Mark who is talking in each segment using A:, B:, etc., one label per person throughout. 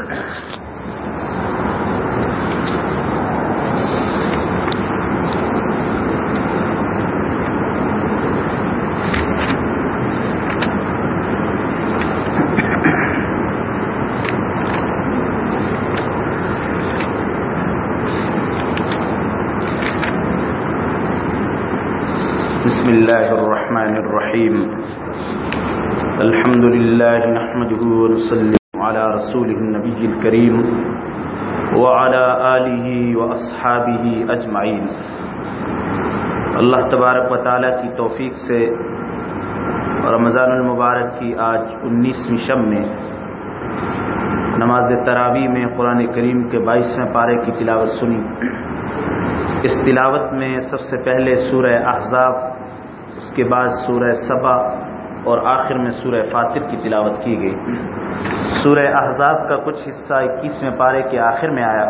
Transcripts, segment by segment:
A: بسم الله الرحمن الرحيم. الحمد لله نحمده على رسوله النبي الكريم وعلى آله وأصحابه أجمعين. اللہ تبارک و تعالیٰ کی توفیق سے رمضان المبارک کی آج انیسویں شب میں نماز تراوی میں قرآن کریم کے بائیسویں پارے کی تلاوت سنی۔ اس تلاوت میں سب سے پہلے سورہ احزاب، اس کے بعد سورہ صبا اور آخر میں سورہ فاتر کی تلاوت کی گئی۔ سورہ احزاب کا کچھ حصہ اکیسویں پارے کے آخر میں آیا۔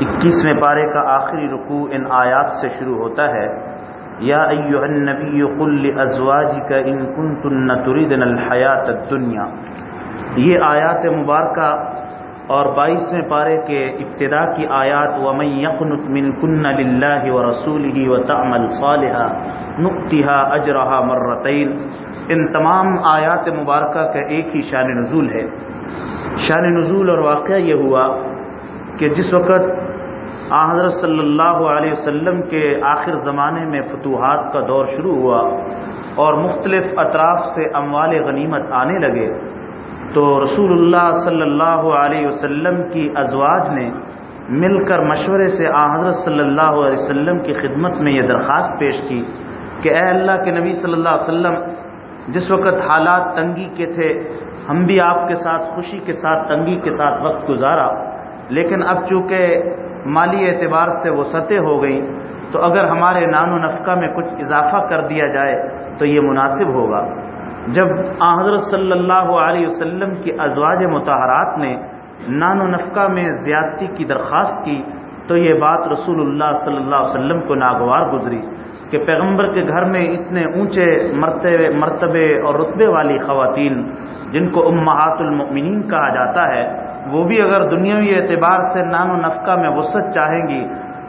A: اکیسویں پارے کا آخری رکوع ان آیات سے شروع ہوتا ہے۔ یا ایوہ النبی قل ازواجک ان کنتن تردن الحیات الدنیا۔ یہ آیات مبارکہ اور بائیسویں پارے کے ابتدا کی آیات، ومن یقنت من کن للہ و رسول ہی و تعمل صالحہ نقطہ اجرہ مرتین۔ ان تمام آیات مبارکہ کا ایک ہی شان نزول ہے۔ شان نزول اور واقعہ یہ ہوا کہ جس وقت آ حضرت صلی اللہ علیہ وسلم کے آخر زمانے میں فتوحات کا دور شروع ہوا اور مختلف اطراف سے اموال غنیمت آنے لگے تو رسول اللہ صلی اللہ علیہ وسلم کی ازواج نے مل کر مشورے سے آ حضرت صلی اللہ علیہ وسلم کی خدمت میں یہ درخواست پیش کی کہ اے اللہ کے نبی صلی اللہ علیہ وسلم، جس وقت حالات تنگی کے تھے، ہم بھی آپ کے ساتھ، خوشی کے ساتھ، تنگی کے ساتھ وقت گزارا، لیکن اب چونکہ مالی اعتبار سے وہ سطح ہو گئی تو اگر ہمارے نان و نفقہ میں کچھ اضافہ کر دیا جائے تو یہ مناسب ہوگا۔ جب حضرت صلی اللہ علیہ وسلم کی ازواج متحرات نے نان و نفقہ میں زیادتی کی درخواست کی، تو یہ بات رسول اللہ صلی اللہ علیہ وسلم کو ناگوار گزری کہ پیغمبر کے گھر میں اتنے اونچے مرتبے مرتبے اور رتبے والی خواتین جن کو امہات المؤمنین کہا جاتا ہے، وہ بھی اگر دنیاوی اعتبار سے نان و نفقہ میں وسعت چاہیں گی،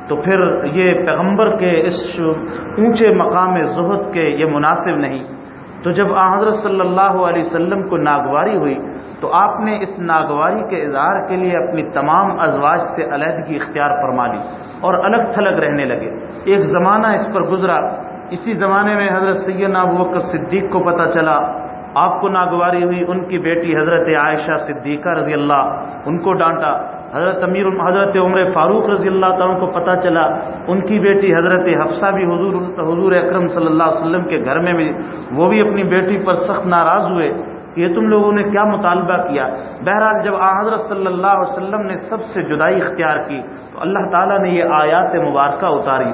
A: تو پھر یہ پیغمبر کے اس اونچے مقام زہد کے یہ مناسب نہیں۔ تو جب حضرت صلی اللہ علیہ وسلم کو ناگواری ہوئی تو آپ نے اس ناگواری کے اظہار کے لیے اپنی تمام ازواج سے علیحدگی اختیار فرما لی اور الگ تھلگ رہنے لگے۔ ایک زمانہ اس پر گزرا۔ اسی زمانے میں حضرت سید ابو بکر صدیق کو پتہ چلا۔ آپ کو ناگواری ہوئی، ان کی بیٹی حضرت عائشہ صدیقہ رضی اللہ ان کو ڈانٹا۔ حضرت امیر حضرت عمر فاروق رضی اللہ تعالیٰ کو پتہ چلا، ان کی بیٹی حضرت حفصہ بھی حضور حضور اکرم صلی اللہ علیہ وسلم کے گھر میں بھی وہ بھی اپنی بیٹی پر سخت ناراض ہوئے۔ کہ یہ تم لوگوں نے کیا مطالبہ کیا؟ بہرحال جب حضرت صلی اللہ علیہ وسلم نے سب سے جدائی اختیار کی، تو اللہ تعالیٰ نے یہ آیات مبارکہ اتاری۔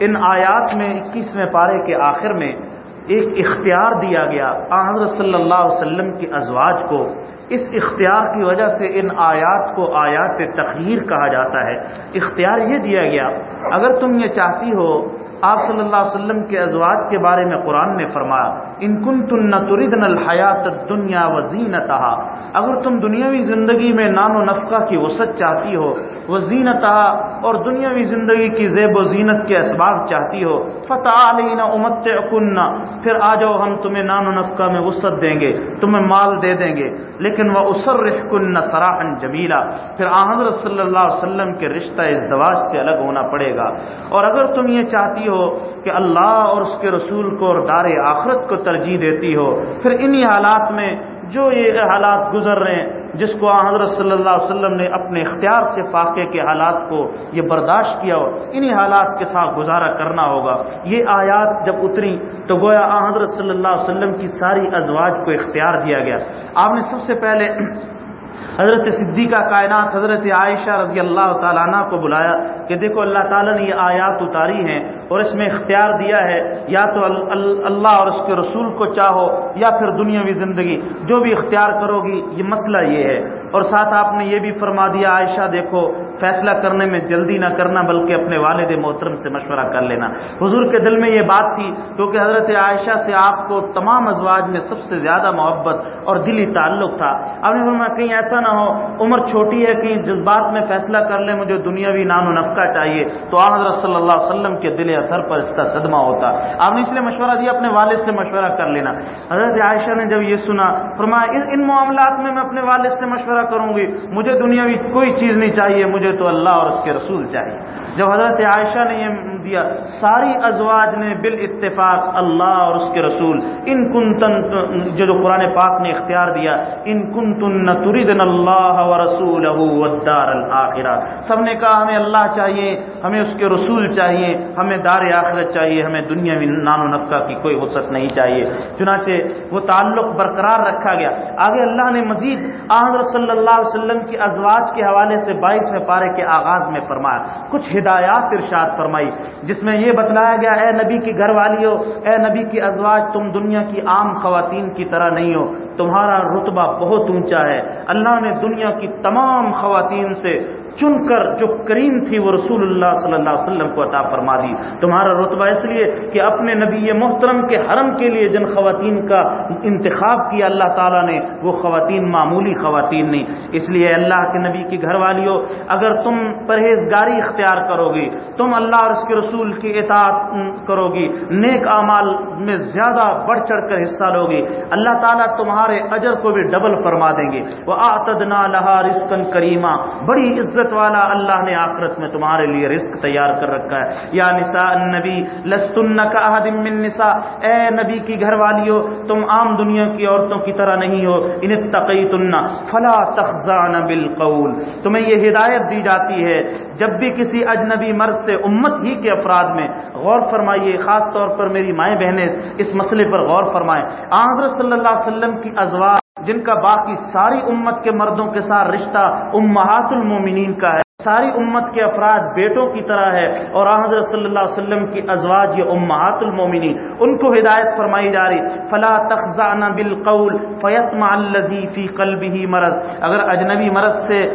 A: ان آیات میں اکیسویں پارے کے آخر میں ایک اختیار دیا گیا حضرت صلی اللہ علیہ وسلم کی ازواج کو۔ اس اختیار کی وجہ سے ان آیات کو آیات تخیر کہا جاتا ہے۔ اختیار یہ دیا گیا، اگر تم یہ چاہتی ہو، آپ صلی اللہ علیہ وسلم کے ازواج کے بارے میں قرآن نے فرمایا، ان کن تن تردن الحیات دنیا وزینت اگر تم دنیاوی زندگی میں نان و نفقہ کی وسعت چاہتی ہو وزینت اور دنیاوی زندگی کی زیب و زینت کے اسباب چاہتی ہو فتح علینا امت کن پھر آ جاؤ، ہم تمہیں نان و نفقہ میں وسعت دیں گے، تمہیں مال دے دیں گے۔ لیکن وہ اسرح کن سراہن جمیلا پھر حضرت صلی اللہ علیہ وسلم کے رشتہ ازدواج سے الگ ہونا پڑے گا۔ اور اگر تم یہ چاہتی ہو کہ اللہ اور اس کے رسول کو اور دار آخرت کو ترجیح دیتی ہو، پھر انہی حالات میں جو یہ حالات گزر رہے ہیں، جس کو حضرت صلی اللہ علیہ وسلم نے اپنے اختیار سے فاقے کے حالات کو یہ برداشت کیا ہو، انہی حالات کے ساتھ گزارا کرنا ہوگا۔ یہ آیات جب اتری تو گویا حضرت صلی اللہ علیہ وسلم کی ساری ازواج کو اختیار دیا گیا۔ آپ نے سب سے پہلے حضرت صدیقہ کائنات حضرت عائشہ رضی اللہ تعالیٰ عنہ کو بلایا کہ دیکھو اللہ تعالیٰ نے یہ آیات اتاری ہیں اور اس میں اختیار دیا ہے، یا تو اللہ اور اس کے رسول کو چاہو یا پھر دنیاوی زندگی، جو بھی اختیار کرو گی، یہ مسئلہ یہ ہے۔ اور ساتھ آپ نے یہ بھی فرما دیا، عائشہ دیکھو فیصلہ کرنے میں جلدی نہ کرنا، بلکہ اپنے والد محترم سے مشورہ کر لینا۔ حضور کے دل میں یہ بات تھی، کیونکہ حضرت عائشہ سے آپ کو تمام ازواج میں سب سے زیادہ محبت اور دلی تعلق تھا۔ اب نے کہیں ایسا نہ ہو، عمر چھوٹی ہے کہ جذبات میں فیصلہ کر لیں، مجھے دنیاوی نان و نفقہ چاہیے۔ تو حضرت صلی اللہ علیہ وسلم کے دل اثر پر اس کا صدمہ ہوتا۔ آپ نے اس لیے مشورہ دیا، اپنے والد سے مشورہ کر لینا۔ حضرت عائشہ نے جب یہ سنا، فرمایا ان معاملات میں میں اپنے والد سے مشورہ کروں گی، مجھے دنیاوی کوئی چیز نہیں چاہیے، مجھے تو اللہ اور اس کے رسول چاہیے۔ جب حضرت عائشہ نے یہ دیا، ساری ازواج نے بال اتفاق اللہ اور اس کے رسول، ان کن تن جو جو قرآن پاک نے اختیار دیا، ان کن تن تردن اللہ و رسول الآخرہ سب نے کہا، ہمیں اللہ چاہیے، ہمیں اس کے رسول چاہیے، ہمیں دار آخرت چاہیے، ہمیں دنیا میں نان و نفقہ کی کوئی وسعت نہیں چاہیے۔ چنانچہ وہ تعلق برقرار رکھا گیا۔ آگے اللہ نے مزید آحمد صلی اللہ علیہ وسلم کی ازواج کے حوالے سے بائیسویں پارے کے آغاز میں فرمایا۔ کچھ ہدایات ارشاد فرمائی، جس میں یہ بتلایا گیا، اے نبی کی گھر والی ہو اے نبی کی ازواج، تم دنیا کی عام خواتین کی طرح نہیں ہو، تمہارا رتبہ بہت اونچا ہے۔ اللہ نے دنیا کی تمام خواتین سے چن کر جو کریم تھی وہ رسول اللہ صلی اللہ علیہ وسلم کو عطا فرما دی۔ تمہارا رتبہ اس لیے کہ اپنے نبی محترم کے حرم کے لیے جن خواتین کا انتخاب کیا اللہ تعالیٰ نے، وہ خواتین معمولی خواتین نہیں۔ اس لیے اللہ کے نبی کی گھر والی ہو اگر تم پرہیزگاری اختیار کرو گی تم اللہ اور اس کے رسول کی اطاعت کرو گی نیک اعمال میں زیادہ بڑھ چڑھ کر حصہ لو گی اللہ تعالیٰ تمہارے اجر کو بھی ڈبل فرما دیں گے۔ وہ آتدنا لہا رسکن کریمہ بڑی عزت عزت والا اللہ نے آخرت میں تمہارے لیے رزق تیار کر رکھا ہے۔ یا نساء النبی، لستن کا من نساء۔ اے نبی کی گھر والی ہو تم عام دنیا کی عورتوں کی طرح نہیں ہو۔ ان تقیتن فلا تخزان بالقول۔ تمہیں یہ ہدایت دی جاتی ہے، جب بھی کسی اجنبی مرد سے امت ہی کے افراد میں غور فرمائیے، خاص طور پر میری مائیں بہنیں، اس مسئلے پر غور فرمائیں۔ آحمد صلی اللہ علیہ وسلم کی ازواج جن کا باقی ساری امت کے مردوں کے ساتھ رشتہ امہات المومنین کا ہے۔ ساری امت کے افراد بیٹوں کی طرح ہے اور حضرت صلی اللہ علیہ وسلم کی ازواج یہ امہات المومنی ان کو ہدایت فرمائی جا رہی، فلا تخزانہ بالقول فیتما الذی فی قلبه مرض۔ اگر اجنبی مرض سے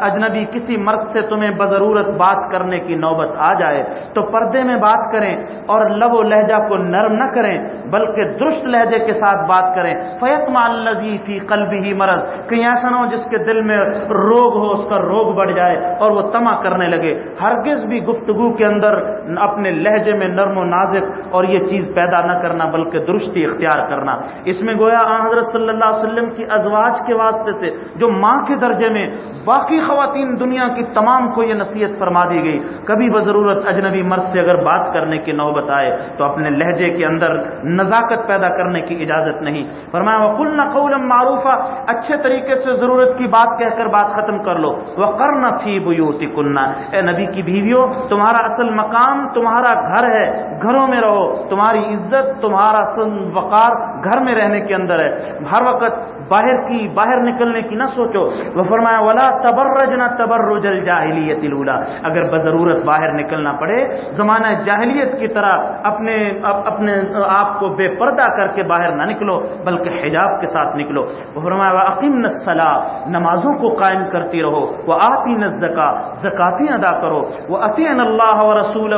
A: اجنبی کسی مرد سے تمہیں بضرورت بات کرنے کی نوبت آ جائے، تو پردے میں بات کریں اور لب و لہجہ کو نرم نہ کریں، بلکہ درست لہجے کے ساتھ بات کریں۔ فیتما الذی فی قلبه مرض۔ کہیں ایسا نہ ہو جس کے دل میں روگ ہو، اس کا روگ بڑھ جائے۔ اور وہ تما کرنے لگے۔ ہرگز بھی گفتگو کے اندر اپنے لہجے میں نرم و نازک اور یہ چیز پیدا نہ کرنا، بلکہ درستی اختیار کرنا۔ اس میں گویا حضرت صلی اللہ علیہ وسلم کی ازواج کے واسطے سے جو ماں کے درجے میں باقی خواتین دنیا کی تمام کو یہ نصیحت فرما دی گئی۔ کبھی بضرورت اجنبی مرد سے اگر بات کرنے کی نوبت آئے تو اپنے لہجے کے اندر نزاکت پیدا کرنے کی اجازت نہیں۔ فرمایا کل نہ معروف اچھے طریقے سے ضرورت کی بات کہہ کر بات ختم کر لو۔ وہ کرنا فی بیوتی کننا اے نبی کی بیویوں، تمہارا اصل مقام تمہارا گھر ہے، گھروں میں رہو۔ تمہاری عزت، تمہارا سن وقار گھر میں رہنے کے اندر ہے۔ ہر وقت باہر کی، باہر نکلنے کی نہ سوچو۔ وہ فرمایا، ولا تبرج نہ تبرج الجاہلیت الاولا اگر بضرورت باہر نکلنا پڑے، زمانہ جاہلیت کی طرح اپنے اپنے آپ کو بے پردہ کر کے باہر نہ نکلو، بلکہ حجاب کے ساتھ نکلو۔ وہ فرمایا عقیم نسلا نمازوں کو قائم کرتی رہو۔ وہ آتی زکا زکاتیں ادا کرو. وہ عطین اللہ و رسول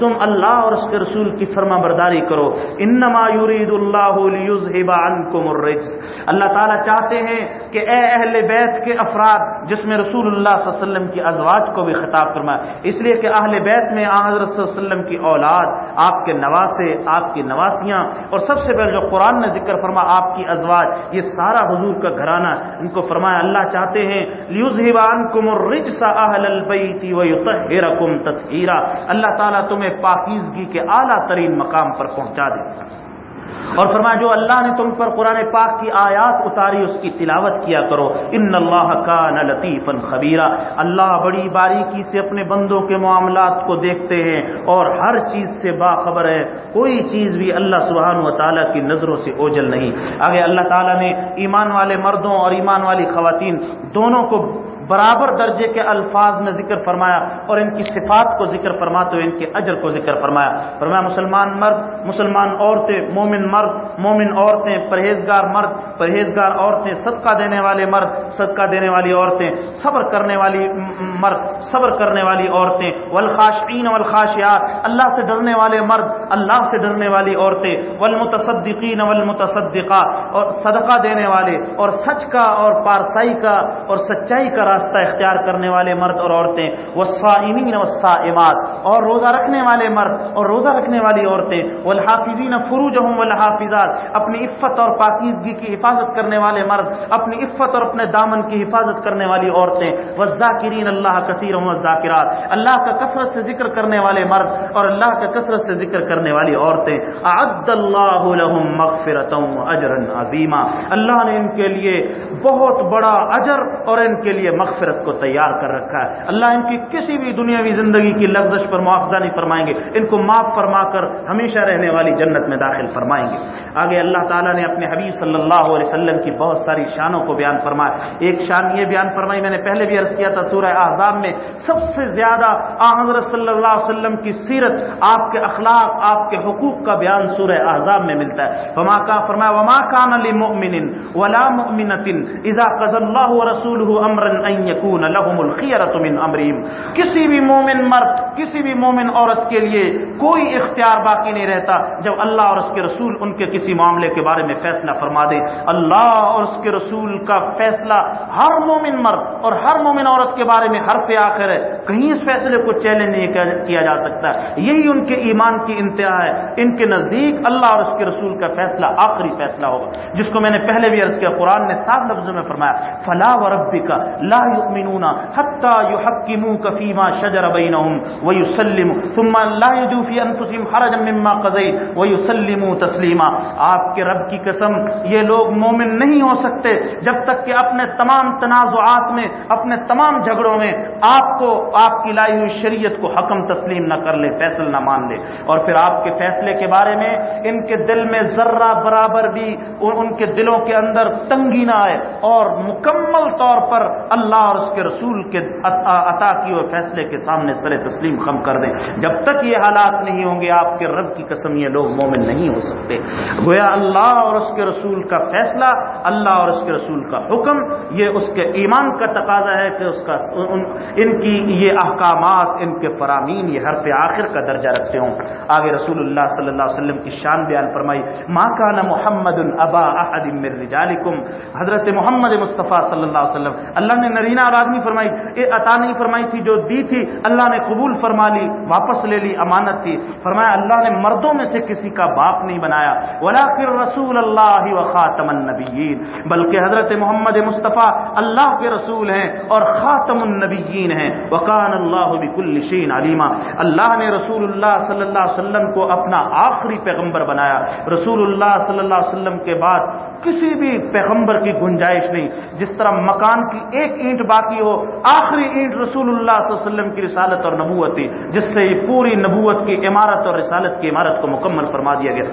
A: تم اللہ اور اس کے رسول کی فرما برداری کرو. انما یرید اللہ عنکم الرجس. اللہ تعالیٰ چاہتے ہیں کہ اے اہل بیت کے افراد، جس میں رسول اللہ صلی اللہ علیہ وسلم کی ازواج کو بھی خطاب فرمایا اس لیے کہ اہل بیت میں حضرت صلی اللہ علیہ وسلم کی اولاد آپ کے نواسے، آپ کی نواسیاں، اور سب سے پہلے جو قرآن نے ذکر فرما، آپ کی ازواج، یہ سارا حضور کا گھرانہ ان کو فرمایا، اللہ چاہتے ہیں الرجس اللہ تعالیٰ تمہیں پاکیزگی کے اعلیٰ ترین مقام پر پہنچا دے۔ اور فرمایا، جو اللہ نے تم پر قرآن پاک کی آیات اتاری، اس کی تلاوت کیا کرو۔ ان اللہ کا نہ لطیف خبیرہ اللہ بڑی باریکی سے اپنے بندوں کے معاملات کو دیکھتے ہیں اور ہر چیز سے باخبر ہے۔ کوئی چیز بھی اللہ سبحانہ و تعالیٰ کی نظروں سے اوجل نہیں۔ آگے اللہ تعالیٰ نے ایمان والے مردوں اور ایمان والی خواتین دونوں کو برابر درجے کے الفاظ میں ذکر فرمایا اور ان کی صفات کو ذکر فرماتے ہوئے ان کے اجر کو ذکر فرمایا۔ فرمایا، مسلمان مرد، مسلمان عورتیں، مومن مرد، مومن عورتیں، پرہیزگار مرد، پرہیزگار عورتیں، صدقہ دینے والے مرد، صدقہ دینے والی عورتیں، صبر کرنے والی مرد، صبر کرنے والی عورتیں، والخاشعین والخاشعات اللہ سے ڈرنے والے مرد، اللہ سے ڈرنے والی عورتیں، والمتصدقین والمتصدقات، اور صدقہ دینے والے، اور سچ کا اور پارسائی کا اور سچائی کا راستہ اختیار کرنے والے مرد اور عورتیں، والصائمین والصائمات، اور روزہ رکھنے والے مرد اور روزہ رکھنے والی عورتیں، والحافظین فروجہم والحافظات، اپنی عفت اور پاکیزگی کی حفاظت کرنے والے مرد، اپنی عفت اور اپنے دامن کی حفاظت کرنے والی عورتیں، والذاکرین اللہ کثیر والذاکرات، اللہ کا کثرت سے ذکر کرنے والے مرد اور اللہ کا کثرت سے ذکر کرنے والی عورتیں، اعد اللہ لهم مغفرتا واجرا عظیما۔ اللہ نے ان کے لیے بہت بڑا اجر اور ان کے لیے مغفرت کو تیار کر رکھا ہے۔ اللہ ان کی کسی بھی دنیاوی زندگی کی لفظش پر معاوضہ نہیں فرمائیں گے۔ ان کو معاف فرما کر ہمیشہ رہنے والی جنت میں داخل فرمائیں گے۔ آگے اللہ تعالیٰ نے اپنے حبیب صلی اللہ علیہ وسلم کی بہت ساری شانوں کو بیان فرمایا۔ ایک شان یہ بیان فرمائی، میں نے پہلے بھی عرض کیا تھا، سورہ احزاب میں سب سے زیادہ حضرت صلی اللہ علیہ وسلم کی سیرت آپ کے اخلاق، آپ کے حقوق کا بیان سورہ احزاب میں ملتا ہے۔ وما کا فرمایا، وما کان لمؤمن ولا مؤمنۃ اذا قضى الله ورسوله امرا ان يكون لهم الخيره من امرهم کسی بھی مومن مرد، کسی بھی مومن عورت کے لیے کوئی اختیار باقی نہیں رہتا جب اللہ اور اس کے رسول ان کے کسی معاملے کے بارے میں فیصلہ فرما دے۔ اللہ اور اس کے رسول کا فیصلہ ہر مومن مرد اور ہر مومن عورت کے بارے میں ہر پہ آخر ہے۔ کہیں اس فیصلے کو چیلنج نہیں کیا جا سکتا۔ یہی ان کے ایمان کی انتہا ہے۔ ان کے نزدیک اللہ اور اس کے رسول کا فیصلہ آخری فیصلہ ہوگا۔ جس کو میں نے پہلے بھی عرض کیا، قرآن نے صاف لفظوں میں فرمایا، فلا و ربی کا لا یؤمنون حتى يحكموك فيما شجر بينهم ويسلموا. ثم لا يجدوا في انفسهم حرجا مما قضيت ويسلموا تسليما. آپ کے رب کی قسم، یہ لوگ مومن نہیں ہو سکتے جب تک کہ اپنے تمام تنازعات میں، اپنے تمام جھگڑوں میں آپ کو، آپ کی لائی ہوئی شریعت کو حکم تسلیم نہ کر لے، فیصل نہ مان لے. اور پھر آپ کے فیصلے کے بارے میں ان کے دل میں ذرہ برابر بھی، ان کے دلوں کے اندر تنگی نہ آئے اور مکمل طور پر اللہ اللہ اور اس کے رسول کے عطا کی ہوئے فیصلے کے سامنے سر تسلیم خم کر دیں۔ جب تک یہ حالات نہیں ہوں گے، آپ کے رب کی قسم یہ لوگ مومن نہیں ہو سکتے۔ گویا اللہ اور اس کے رسول کا فیصلہ، اللہ اور اس کے رسول کا حکم، یہ اس کے ایمان کا تقاضا ہے کہ اس کا ان کی یہ احکامات، ان کے فرامین یہ ہر پہ آخر کا درجہ رکھتے ہوں۔ آگے رسول اللہ صلی اللہ علیہ وسلم کی شان بیان فرمائی ماں کا نا محمد البا احد رجالکم. حضرت محمد مصطفیٰ صلی اللہ علیہ وسلم، اللہ نے نرینا اور آدمی فرمائی یہ عطا نہیں فرمائی تھی جو دی تھی، اللہ نے قبول فرما لی، واپس لے لی، امانت تھی۔ فرمایا، اللہ نے مردوں میں سے کسی کا باپ نہیں بنایا۔ ولا پھر رسول اللہ و خاتم النبیین بلکہ حضرت محمد مصطفیٰ اللہ کے رسول ہیں اور خاتم النبیین ہیں۔ وقان اللہ بکل شین علیمہ اللہ نے رسول اللہ صلی اللہ علیہ وسلم کو اپنا آخری پیغمبر بنایا۔ رسول اللہ صلی اللہ علیہ وسلم کے بعد کسی بھی پیغمبر کی گنجائش نہیں۔ جس طرح مکان کی ایک اینٹ باقی ہو، آخری اینٹ رسول اللہ صلی اللہ علیہ وسلم کی رسالت اور نبوت تھی، جس سے یہ پوری نبوت کی عمارت اور رسالت کی عمارت کو مکمل فرما دیا گیا۔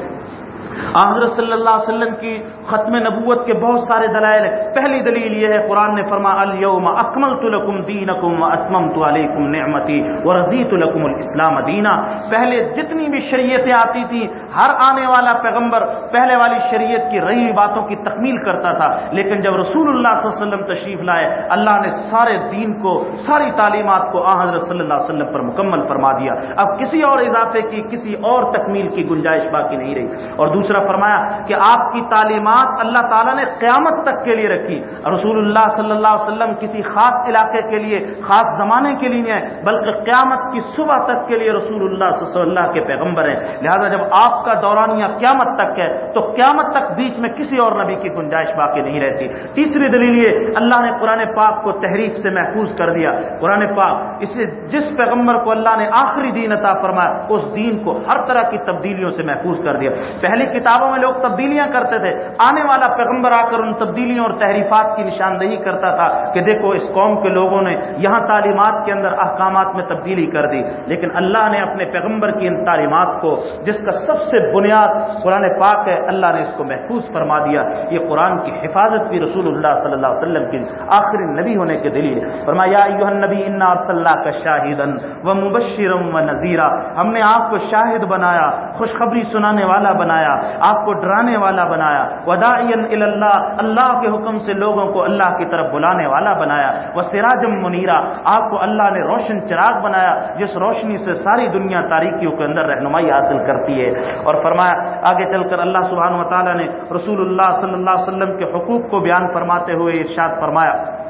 A: حضرت صلی اللہ علیہ وسلم کی ختم نبوت کے بہت سارے دلائل ہیں۔ پہلی دلیل یہ ہے، قرآن نے فرما اليوم اکملت لکم دینکم و علیکم نعمتی و رضیت لکم الاسلام دینا۔ پہلے جتنی بھی شریعتیں آتی تھیں، ہر آنے والا پیغمبر پہلے والی شریعت کی رہی باتوں کی تکمیل کرتا تھا۔ لیکن جب رسول اللہ صلی اللہ علیہ وسلم تشریف لائے، اللہ نے سارے دین کو، ساری تعلیمات کو آ حضرت صلی اللہ علیہ وسلم پر مکمل فرما دیا۔ اب کسی اور اضافے کی، کسی اور تکمیل کی گنجائش باقی نہیں رہی۔ اور اور دوسرا فرمایا کہ آپ کی تعلیمات اللہ تعالیٰ نے قیامت تک کے لیے رکھی۔ رسول اللہ صلی اللہ علیہ وسلم کسی خاص علاقے کے لیے، خاص زمانے کے لیے ہے، بلکہ قیامت کی صبح تک کے لیے رسول اللہ صلی اللہ کے پیغمبر ہیں۔ لہذا جب آپ کا دورانیہ قیامت تک ہے، تو قیامت تک بیچ میں کسی اور نبی کی گنجائش باقی نہیں رہتی۔ تیسری دلیل یہ، اللہ نے قرآن پاک کو تحریف سے محفوظ کر دیا۔ قرآن پاک اسے جس پیغمبر کو اللہ نے آخری دین عطا فرمایا، اس دین کو ہر طرح کی تبدیلیوں سے محفوظ کر دیا۔ پہلے پہلی کتابوں میں لوگ تبدیلیاں کرتے تھے۔ آنے والا پیغمبر آ کر ان تبدیلیوں اور تحریفات کی نشاندہی کرتا تھا کہ دیکھو، اس قوم کے لوگوں نے یہاں تعلیمات کے اندر احکامات میں تبدیلی کر دی۔ لیکن اللہ نے اپنے پیغمبر کی ان تعلیمات کو، جس کا سب سے بنیاد قرآن پاک ہے، اللہ نے اس کو محفوظ فرما دیا۔ یہ قرآن کی حفاظت بھی رسول اللہ صلی اللہ علیہ وسلم کی آخری نبی ہونے کے دلیل فرمایا نبی انا اللہ کا شاہدن و مبشرم و نذیرہ ہم نے آپ کو شاہد بنایا، خوشخبری سنانے والا بنایا۔ بنایا، آپ کو ڈرانے والا بنایا۔ ودا اللہ اللہ کے حکم سے لوگوں کو اللہ کی طرف بلانے والا بنایا۔ وہ سراجم منیرا آپ کو اللہ نے روشن چراغ بنایا، جس روشنی سے ساری دنیا تاریخیوں کے اندر رہنمائی حاصل کرتی ہے۔ اور فرمایا، آگے چل کر اللہ سبحانہ و تعالیٰ نے رسول اللہ صلی اللہ علیہ وسلم کے حقوق کو بیان فرماتے ہوئے ارشاد فرمایا۔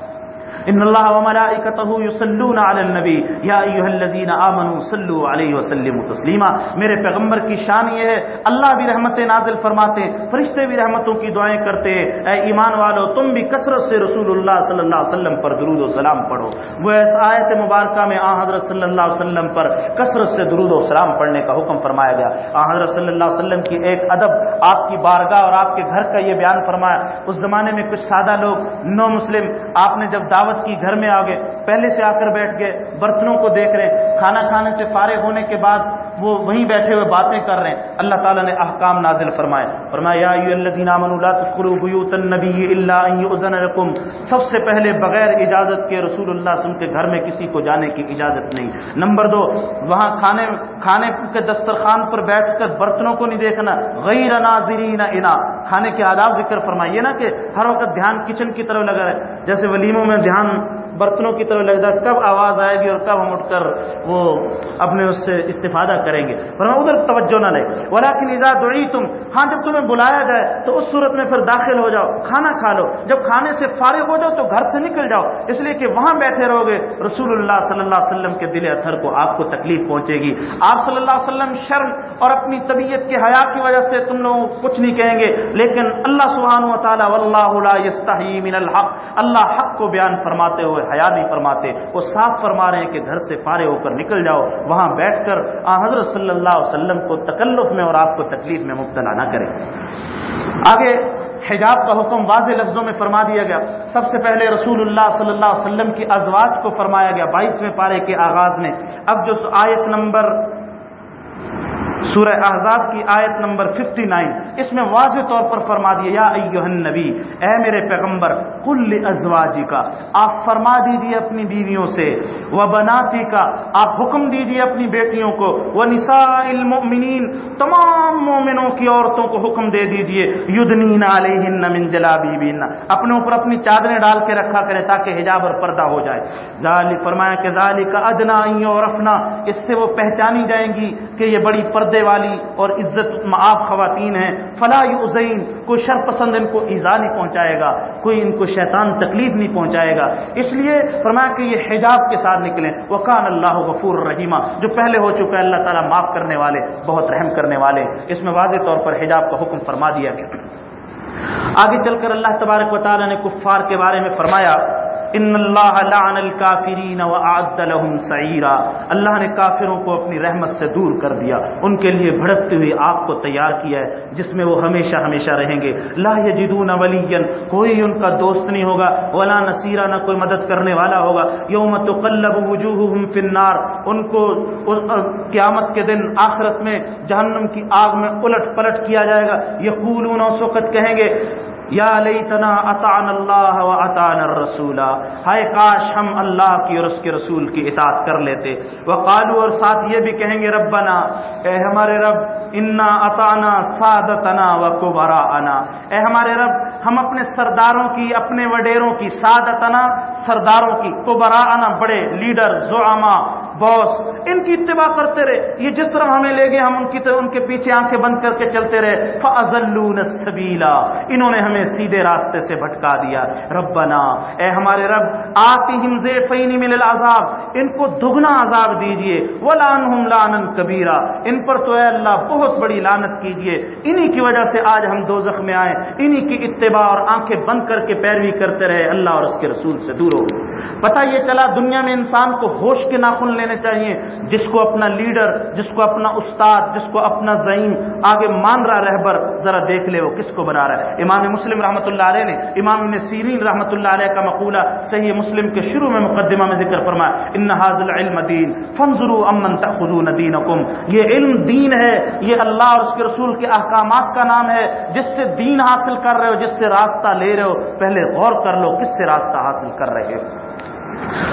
A: ان اللہ وملائکته یصلون علی النبی. یا ایها الذین آمنوا صلوا علیہ وسلموا تسلیما. میرے پیغمبر کی شان یہ ہے، اللہ بھی رحمتیں نازل فرماتے، فرشتے بھی رحمتوں کی دعائیں کرتے۔ اے ایمان والو، تم بھی کثرت سے رسول اللہ صلی اللہ علیہ وسلم پر درود و سلام پڑھو۔ وہ اس آیت مبارکہ میں آ حضرت صلی اللہ علیہ وسلم پر کثرت سے درود و سلام پڑھنے کا حکم فرمایا گیا۔ آ حضرت صلی اللہ علیہ وسلم کی ایک ادب، آپ کی بارگاہ اور آپ کے گھر کا یہ بیان فرمایا۔ اس زمانے میں کچھ سادہ لوگ، نو مسلم، آپ نے جب دعوت کی گھر میں آ گئے پہلے سے آ کر بیٹھ گئے، برتنوں کو دیکھ رہے ہیں، کھانا کھانے سے فارغ ہونے کے بعد وہ وہیں بیٹھے ہوئے باتیں کر رہے ہیں۔ اللہ تعالیٰ نے احکام نازل فرمائے۔ فرمایا سب سے پہلے بغیر اجازت کے رسول اللہ کے گھر میں کسی کو جانے کی اجازت نہیں۔ نمبر دو، وہاں کھانے کھانے کے دسترخوان پر بیٹھ کر برتنوں کو نہیں دیکھنا۔ غیر ناظرین انا۔ کھانے کے آداب ذکر فرمائیے نا کہ ہر وقت دھیان کچن کی طرف لگا رہے۔ جیسے ولیموں میں دھیان برتنوں کی طرف لگتا کب آواز آئے گی اور کب ہم اٹھ کر وہ اپنے اس سے استفادہ کریں گے۔ ورنہ ادھر توجہ نہ لے ولا کی نظا دوڑی تم ہاں جب تمہیں بلایا جائے تو اس صورت میں پھر داخل ہو جاؤ، کھانا کھا لو۔ جب کھانے سے فارغ ہو جاؤ تو گھر سے نکل جاؤ۔ اس لیے کہ وہاں بیٹھے رہو گے، رسول اللہ صلی اللہ علیہ وسلم کے دل اثر کو آپ کو تکلیف پہنچے گی۔ آپ صلی اللہ علیہ وسلم شرم اور اپنی طبیعت کے حیا کی وجہ سے تم لوگ کچھ نہیں کہیں گے، لیکن اللہ سبحانہ و تعالیٰ اللہ من الحق، اللہ حق کو بیان فرماتے ہوئے حیا نہیں فرماتے، وہ صاف فرما رہے ہیں کہ گھر سے پارے ہو کر نکل جاؤ، وہاں بیٹھ کر آ حضرت صلی اللہ علیہ وسلم کو تکلف میں اور آپ کو تکلیف میں مبتلا نہ کریں۔ آگے حجاب کا حکم واضح لفظوں میں فرما دیا گیا۔ سب سے پہلے رسول اللہ صلی اللہ علیہ وسلم کی ازواج کو فرمایا گیا۔ بائیسویں پارے کے آغاز میں۔ اب جو آیت نمبر سورہ احزاب کی آیت نمبر 59 اس میں واضح طور پر فرما دیا یا ایوہ النبی، اے میرے پیغمبر کل ازواجی کا آپ فرما دیجیے اپنی بیویوں سے وہ بناتی کا آپ حکم دیجیے اپنی بیٹیوں کو وہ نساء المؤمنین، تمام مومنوں کی عورتوں کو حکم دے دیجیے یدنین علیہن من جلابیبین، اپنے اوپر اپنی چادریں ڈال کے رکھا کریں تاکہ حجاب اور پردہ ہو جائے۔ ذالک، فرمایا کہ ذالک ادنا اور رفنا اس سے وہ پہچانی جائیں گی کہ یہ بڑی پردے پردے والی اور عزت معاف خواتین ہیں فلاح عزین کوئی شر پسند ان کو ایزا نہیں پہنچائے گا، کوئی ان کو شیطان تکلیف نہیں پہنچائے گا۔ اس لیے فرمایا کہ یہ حجاب کے ساتھ نکلیں۔ وہ کان اللہ غفور رحیمہ، جو پہلے ہو چکا ہے، اللہ تعالیٰ معاف کرنے والے، بہت رحم کرنے والے۔ اس میں واضح طور پر حجاب کا حکم فرما دیا گیا۔ آگے چل کر اللہ تبارک و تعالیٰ نے کفار کے بارے میں فرمایا ان اللہ لعن الکافرین واعد لهم سعیرا اللہ نے کافروں کو اپنی رحمت سے دور کر دیا۔ ان کے لیے بھڑکتی ہوئی آگ کو تیار کیا ہے، جس میں وہ ہمیشہ ہمیشہ رہیں گے۔ لا یجدون ولیا، کوئی ان کا دوست نہیں ہوگا۔ ولا نصیرا نہ کوئی مدد کرنے والا ہوگا۔ یوم تقلب وجوہهم فی النار۔ ان کو قیامت کے دن آخرت میں جہنم کی آگ میں الٹ پلٹ کیا جائے گا۔ یقولون اس وقت کہیں گے یا لیتنا اطعن اللہ و اطعن الرسول ہائے کاش ہم اللہ کی اور اس کے رسول کی اطاعت کر لیتے۔ وقالو اور ساتھ یہ بھی کہیں گے، ربنا، اے ہمارے رب، انا اطعنا سادتنا و کبراءنا۔ اے ہمارے رب، ہم اپنے سرداروں کی، اپنے وڈیروں کی سادتنا، سرداروں کی کبراءنا، بڑے لیڈر زعما باس ان کی اتباع کرتے رہے۔ یہ جس طرح ہمیں لے گئے، ہم ان کی ان کے پیچھے آنکھیں بند کر کے چلتے رہے۔ فضلون السبیلا انہوں نے ہمیں سیدھے راستے سے بھٹکا دیا۔ ربنا، اے ہمارے رب آتی زیفین من العذاب۔ ان کو دگنا عذاب دیجیے۔ ولعنہم لعنا کبیرہ ان پر تو اے اللہ، بہت بڑی لعنت کیجیے۔ انہی کی وجہ سے آج ہم دوزخ میں آئے۔ انہی کی اتباع اور آنکھیں بند کر کے پیروی کرتے رہے۔ اللہ اور اس کے رسول سے دور ہو۔ پتہ یہ چلا دنیا میں انسان کو ہوش کے ناخن لینے لینے چاہیے۔ جس کو اپنا لیڈر، جس کو اپنا استاد، جس کو اپنا ضعیم آگے مان رہا رہبر، ذرا دیکھ لے وہ کس کو بنا رہا ہے۔ امام مسلم رحمۃ اللہ علیہ نے، امام ابن سیرین رحمۃ اللہ علیہ کا مقولہ صحیح مسلم کے شروع میں مقدمہ میں ذکر فرمایا، ان حاضل علم دین فنظروا امن تخذون دینکم۔ یہ علم دین ہے، یہ اللہ اور اس کے رسول کے احکامات کا نام ہے۔ جس سے دین حاصل کر رہے ہو، جس سے راستہ لے رہے ہو، پہلے غور کر لو کس سے راستہ حاصل کر رہے ہو۔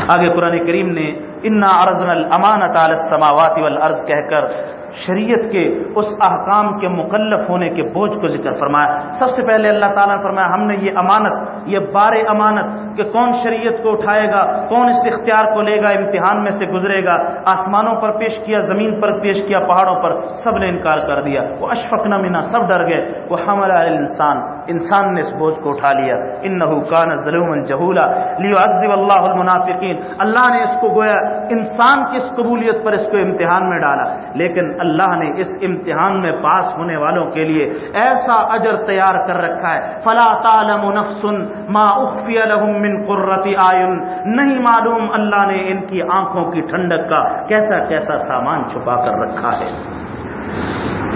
A: آگے قرآن کریم نے انا ارزن الامانت علی السماوات والارض کہہ کر شریعت کے اس احکام کے مکلف ہونے کے بوجھ کو ذکر فرمایا۔ سب سے پہلے اللہ تعالیٰ نے فرمایا، ہم نے یہ امانت، یہ بار امانت کہ کون شریعت کو اٹھائے گا، کون اس اختیار کو لے گا، امتحان میں سے گزرے گا، آسمانوں پر پیش کیا، زمین پر پیش کیا، پہاڑوں پر سب نے انکار کر دیا۔ وہ اشفق نمینا سب ڈر گئے۔ وہ حملہ انسان انسان نے اس بوجھ کو اٹھا لیا۔ ان کان ظلم جہولا۔ لیو اکزب اللہ المنافقین۔ اللہ نے اس کو گویا انسان کی اس قبولیت پر اس کو امتحان میں ڈالا۔ لیکن اللہ نے اس امتحان میں پاس ہونے والوں کے لیے ایسا اجر تیار کر رکھا ہے۔ فلا تعلم نفس ما اخفی لهم من قرۃ اعین۔ نہیں معلوم اللہ نے ان کی آنکھوں کی ٹھنڈک کا کیسا کیسا سامان چھپا کر رکھا ہے۔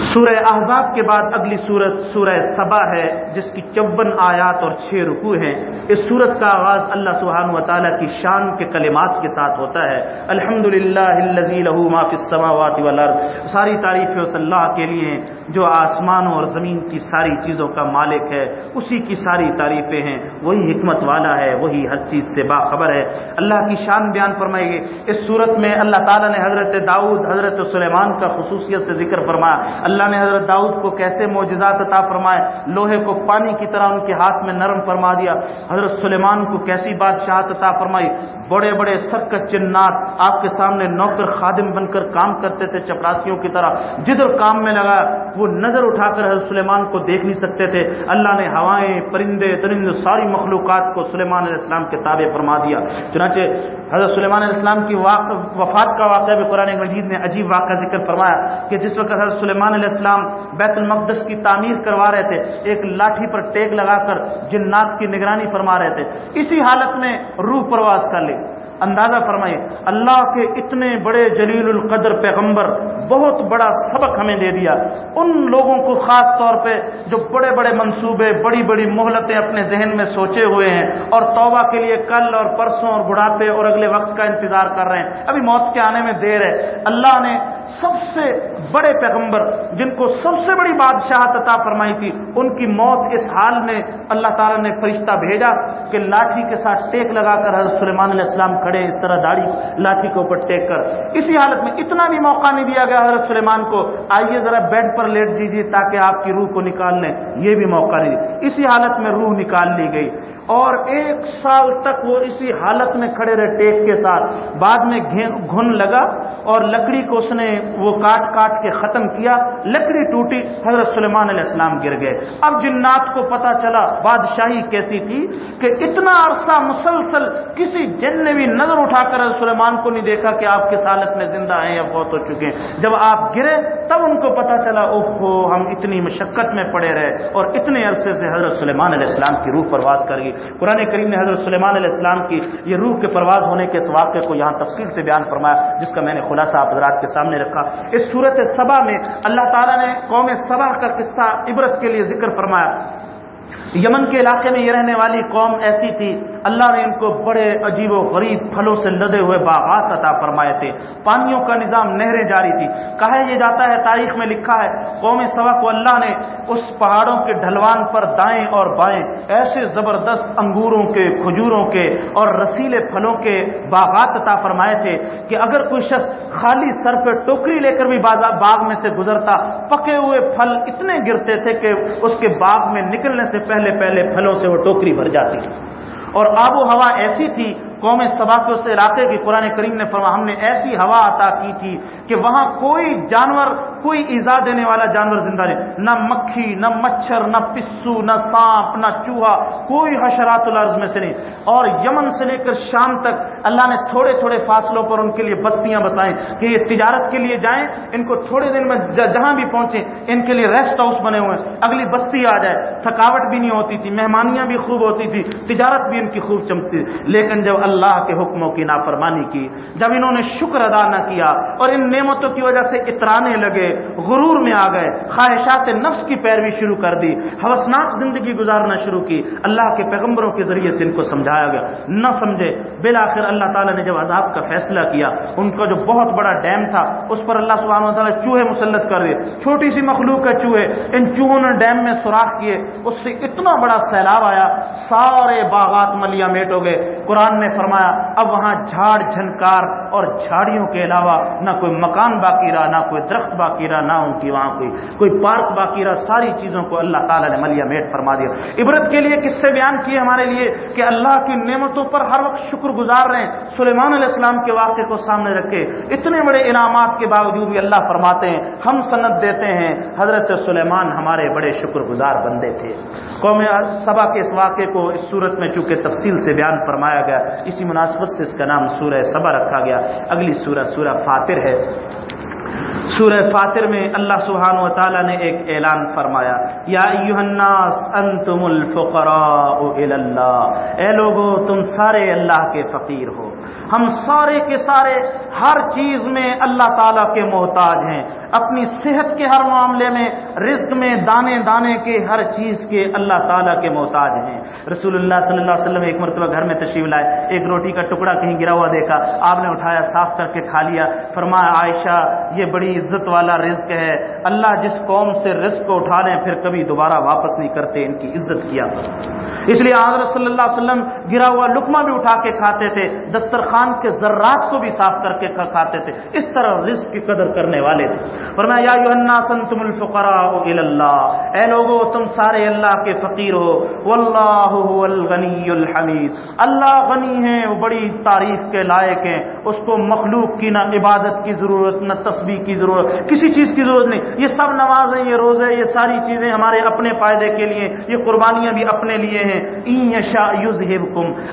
A: سورہ احباب کے بعد اگلی سورت سورہ سبا ہے، جس کی چون آیات اور چھ رکو ہیں۔ اس سورت کا آغاز اللہ سبحانہ و تعالیٰ کی شان کے کلمات کے ساتھ ہوتا ہے۔ الحمد للہ ساری تعریفیں اس اللہ کے لیے جو آسمانوں اور زمین کی ساری چیزوں کا مالک ہے۔ اسی کی ساری تعریفیں ہیں۔ وہی حکمت والا ہے، وہی ہر چیز سے باخبر ہے۔ اللہ کی شان بیان فرمائے گی اس صورت میں اللہ تعالیٰ نے حضرت داؤد، حضرت سلیمان کا خصوصیت سے ذکر فرمایا۔ اللہ نے حضرت داؤد کو کیسے معجزات عطا فرمائے؟ لوہے کو پانی کی طرح ان کے ہاتھ میں نرم فرما دیا۔ حضرت سلیمان کو کیسی بادشاہت عطا فرمائی؟ بڑے بڑے سرکت جنات آپ کے سامنے نوکر خادم بن کر کام کرتے تھے چپراسیوں کی طرح۔ جدھر کام میں لگا، وہ نظر اٹھا کر حضرت سلیمان کو دیکھ نہیں سکتے تھے۔ اللہ نے ہوائیں، پرندے، درند، ساری مخلوقات کو سلیمان علیہ السلام کے تابع فرما دیا۔ چنانچہ حضرت سلیمان علیہ السلام کی وفات کا واقعہ بھی قرآن مجید نے عجیب واقعہ ذکر فرمایا کہ جس وقت حضرت سلیمان علیہ السلام بیت المقدس کی تعمیر کروا رہے تھے، ایک لاٹھی پر ٹیک لگا کر جنات کی نگرانی فرما رہے تھے۔ اسی حالت میں روح پرواز کر لی۔ اندازہ فرمائے، اللہ کے اتنے بڑے جلیل القدر پیغمبر بہت بڑا سبق ہمیں دے دیا۔ ان لوگوں کو خاص طور پہ جو بڑے بڑے منصوبے، بڑی بڑی مہلتیں اپنے ذہن میں سوچے ہوئے ہیں اور توبہ کے لیے کل اور پرسوں اور بڑھاپے اور اگلے وقت کا انتظار کر رہے ہیں۔ ابھی موت کے آنے میں دیر ہے۔ اللہ نے سب سے بڑے پیغمبر جن کو سب سے بڑی بادشاہ عطا فرمائی تھی، ان کی موت اس حال میں اللہ تعالیٰ نے فرشتہ بھیجا کہ لاٹھی کے ساتھ ٹیک لگا کر حضرت سلیمان علیہ السلام کھڑے اس طرح داڑھی لاٹھی کے اوپر ٹیک کر۔ اسی حالت میں اتنا بھی موقع نہیں دیا گیا حضرت سلیمان کو۔ آئیے ذرا بیڈ پر لیٹ دیجیے تاکہ آپ کی روح کو نکال لیں۔ یہ بھی موقع نہیں۔ اسی حالت میں روح نکال لی گئی۔ اور ایک سال تک وہ اسی حالت میں کھڑے رہے ٹیک کے ساتھ۔ بعد میں گھن لگا اور لکڑی کو اس نے وہ کاٹ کاٹ کے ختم کیا۔ لکڑی ٹوٹی، حضرت سلیمان علیہ السلام گر گئے۔ اب جنات کو پتا چلا بادشاہی کیسی تھی کہ اتنا عرصہ مسلسل کسی جن نے بھی نظر اٹھا کر حضرت سلیمان کو نہیں دیکھا کہ آپ کس حالت میں زندہ ہیں یا بہت ہو چکے ہیں۔ جب آپ گرے، تب ان کو پتا چلا اوہ ہم اتنی مشقت میں پڑے رہے اور اتنے عرصے سے حضرت سلیمان علیہ السلام کی روح پرواز کر گئی۔ قرآن کریم نے حضرت سلیمان علیہ السلام کی یہ روح کے پرواز ہونے کے اس واقعے کو یہاں تفصیل سے بیان فرمایا، جس کا میں نے خلاصہ آپ حضرات کے سامنے رکھا۔ اس صورت سبا میں اللہ تعالیٰ نے قوم سبا کا قصہ عبرت کے لیے ذکر فرمایا۔ یمن کے علاقے میں یہ رہنے والی قوم ایسی تھی، اللہ نے ان کو بڑے عجیب و غریب پھلوں سے لدے ہوئے باغات عطا فرمائے تھے۔ پانیوں کا نظام نہریں جاری تھی۔ کہا یہ جاتا ہے، تاریخ میں لکھا ہے، قوم سبا کو اللہ نے اس پہاڑوں کے ڈھلوان پر دائیں اور بائیں، ایسے زبردست انگوروں کے، کھجوروں کے اور رسیلے پھلوں کے باغات عطا فرمائے تھے کہ اگر کوئی شخص خالی سر پہ ٹوکری لے کر بھی باغ میں سے گزرتا، پکے ہوئے پھل اتنے گرتے تھے کہ اس کے باغ میں نکلنے سے پہلے پہلے پھلوں سے وہ ٹوکری بھر جاتی اور آب و ہوا ایسی تھی قوم سبا کے اس علاقے کی قرآن کریم نے فرما، ہم نے ایسی ہوا عطا کی تھی کہ وہاں کوئی جانور، کوئی ایزا دینے والا جانور زندہ نہیں نہ مکھی، نہ مچھر، نہ پسو، نہ سانپ، نہ چوہا، کوئی حشرات الارض میں سے نہیں۔ اور یمن سے لے کر شام تک اللہ نے تھوڑے تھوڑے فاصلوں پر ان کے لیے بستیاں بتائیں کہ یہ تجارت کے لیے جائیں، ان کو تھوڑے دن میں جہاں بھی پہنچے ان کے لیے ریسٹ ہاؤس بنے ہوئے ہیں۔ اگلی بستی آ جائے۔ تھکاوٹ بھی نہیں ہوتی تھی، مہمانیاں بھی خوب ہوتی تھی، تجارت بھی ان کی خوب چمکتی لیکن جب اللہ اللہ کے حکموں کی نافرمانی کی، جب انہوں نے شکر ادا نہ کیا اور ان نعمتوں کی وجہ سے اترانے لگے، غرور میں آ گئے، خواہشات نفس کی پیروی شروع کر دی حوثناک زندگی گزارنا شروع کی، اللہ کے پیغمبروں کے ذریعے سے ان کو سمجھایا گیا۔ نہ سمجھے، بالآخر اللہ تعالیٰ نے جب عذاب کا فیصلہ کیا، ان کا جو بہت بڑا ڈیم تھا، اس پر اللہ سبحانہ و تعالیٰ چوہے مسلط کر دیے۔ چھوٹی سی مخلوق کا چوہے، ان چوہوں نے ڈیم میں سوراخ کیے، اس سے اتنا بڑا سیلاب آیا، سارے باغات ملیا میٹ ہو گئے۔ قرآن نے فرمایا، اب وہاں جھاڑ، جھنکار اور جھاڑیوں کے علاوہ نہ کوئی مکان باقی رہا، نہ کوئی درخت باقی رہا، نہ ان کی وہاں کوئی کوئی پارک باقی رہا، ساری چیزوں کو اللہ تعالیٰ نے ملیا میٹ فرما دیا۔ عبرت کے لیے کس سے بیان کیے ہمارے لیے کہ اللہ کی نعمتوں پر ہر وقت شکر گزار رہے ہیں۔ سلیمان علیہ السلام کے واقعے کو سامنے رکھے۔ اتنے بڑے انعامات کے باوجود بھی اللہ فرماتے ہیں، ہم سند دیتے ہیں، حضرت سلیمان ہمارے بڑے شکر گزار بندے تھے۔ قوم سبا کے اس واقعے کو اس صورت میں چونکہ تفصیل سے بیان فرمایا گیا اسی مناسبت سے اس کا نام سورہ سبا رکھا گیا۔ اگلی سورہ سورہ فاتر ہے۔ سورہ فاتر میں اللہ سبحان و تعالی نے ایک اعلان فرمایا۔ یا الناس، انتم الفقراء اے لوگو، تم سارے اللہ کے فقیر ہو۔ ہم سارے کے سارے ہر چیز میں اللہ تعالیٰ کے محتاج ہیں۔ اپنی صحت کے ہر معاملے میں، رزق میں، دانے دانے کے ہر چیز کے اللہ تعالیٰ کے محتاج ہیں۔ رسول اللہ صلی اللہ علیہ وسلم ایک مرتبہ گھر میں تشریف لائے، ایک روٹی کا ٹکڑا کہیں گرا ہوا دیکھا، آپ نے اٹھایا، صاف کر کے کھا لیا۔ فرمایا، عائشہ، یہ بڑی عزت والا رزق ہے۔ اللہ جس قوم سے رزق کو اٹھا لیں، پھر کبھی دوبارہ واپس نہیں کرتے، ان کی عزت کیا۔ اس لیے حضرت صلی اللہ علیہ وسلم گرا ہوا لکما بھی اٹھا کے کھاتے تھے، دسترخوان آسمان کے ذرات کو بھی صاف کر کے کھاتے تھے۔ اس طرح رزق کی قدر کرنے والے تھے۔ فرمایا، یا تم الفقراء اللہ۔ اے لوگو، تم سارے اللہ کے فقیر ہو۔ واللہ هو الغنی الحمید۔ اللہ غنی ہے وہ بڑی تعریف کے لائق ہیں۔ اس کو مخلوق کی نہ عبادت کی ضرورت، نہ تسبیح کی ضرورت، کسی چیز کی ضرورت نہیں۔ یہ سب نمازیں یہ روزے یہ ساری چیزیں ہمارے اپنے فائدے کے لیے، یہ قربانیاں بھی اپنے لیے ہیں۔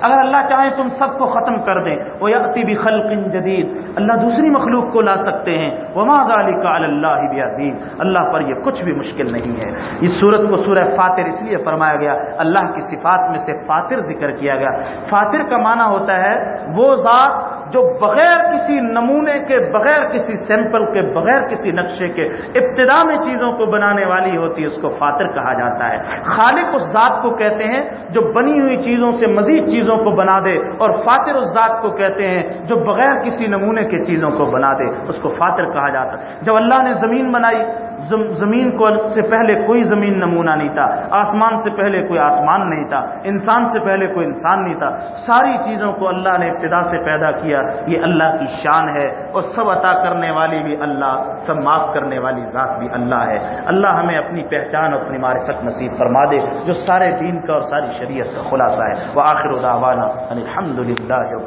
A: اگر اللہ چاہے، تم سب کو ختم کر دیں۔ وہ بخلق جدید اللہ دوسری مخلوق کو لا سکتے ہیں۔ وما ذالک علی اللہ بعزیز اللہ پر یہ کچھ بھی مشکل نہیں ہے۔ اس صورت کو سورہ فاتر اس لیے فرمایا گیا، اللہ کی صفات میں سے فاتر ذکر کیا گیا۔ فاتر کا معنی ہوتا ہے وہ ذات جو بغیر کسی نمونے کے، بغیر کسی سیمپل کے، بغیر کسی نقشے کے ابتدا میں چیزوں کو بنانے والی ہوتی ہے، اس کو فاتر کہا جاتا ہے۔ خالق اس ذات کو کہتے ہیں جو بنی ہوئی چیزوں سے مزید چیزوں کو بنا دے اور فاتر اس ذات کو کہتے ہیں جو بغیر کسی نمونے کے چیزوں کو بنا دے۔ اس کو فاتر کہا جاتا ہے۔ جب اللہ نے زمین بنائی زمین کو سے پہلے کوئی زمین نمونہ نہیں تھا۔ آسمان سے پہلے کوئی آسمان نہیں تھا۔ انسان سے پہلے کوئی انسان نہیں تھا۔ ساری چیزوں کو اللہ نے ابتدا سے پیدا کیا یہ اللہ کی شان ہے اور سب عطا کرنے والی بھی اللہ، سب معاف کرنے والی ذات بھی اللہ ہے۔ اللہ ہمیں اپنی پہچان اور اپنی معرفت نصیب فرما دے، جو سارے دین کا اور ساری شریعت کا خلاصہ ہے۔ وہ آخر الداوانا الحمد للہ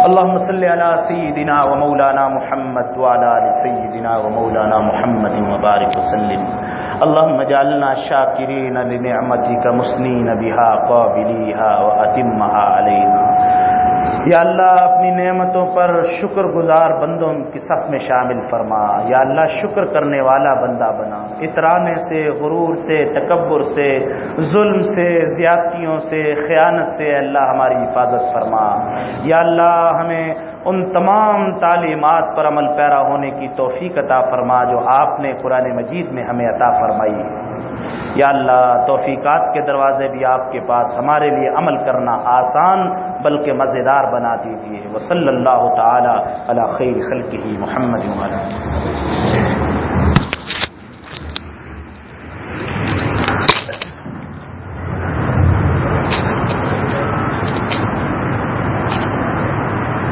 A: اللهم صل على سيدنا ومولانا محمد وعلى ال سيدنا ومولانا محمد وبارك وسلم۔ اللهم اجعلنا شاكرين لنعمتك مسنين بها قابليها واتمها علينا یا اللہ اپنی نعمتوں پر شکر گزار بندوں کی صف میں شامل فرما۔ یا اللہ شکر کرنے والا بندہ بنا۔ اترانے سے، غرور سے، تکبر سے، ظلم سے، زیادتیوں سے، خیانت سے اللہ ہماری حفاظت فرما۔ یا اللہ ہمیں ان تمام تعلیمات پر عمل پیرا ہونے کی توفیق عطا فرما جو آپ نے قرآن مجید میں ہمیں عطا فرمائی۔ یا اللہ توفیقات کے دروازے بھی آپ کے پاس ہمارے لیے عمل کرنا آسان بلکہ مزیدار بنا دیجیے۔ وہ صلی اللہ تعالی خیر خلق ہی محمد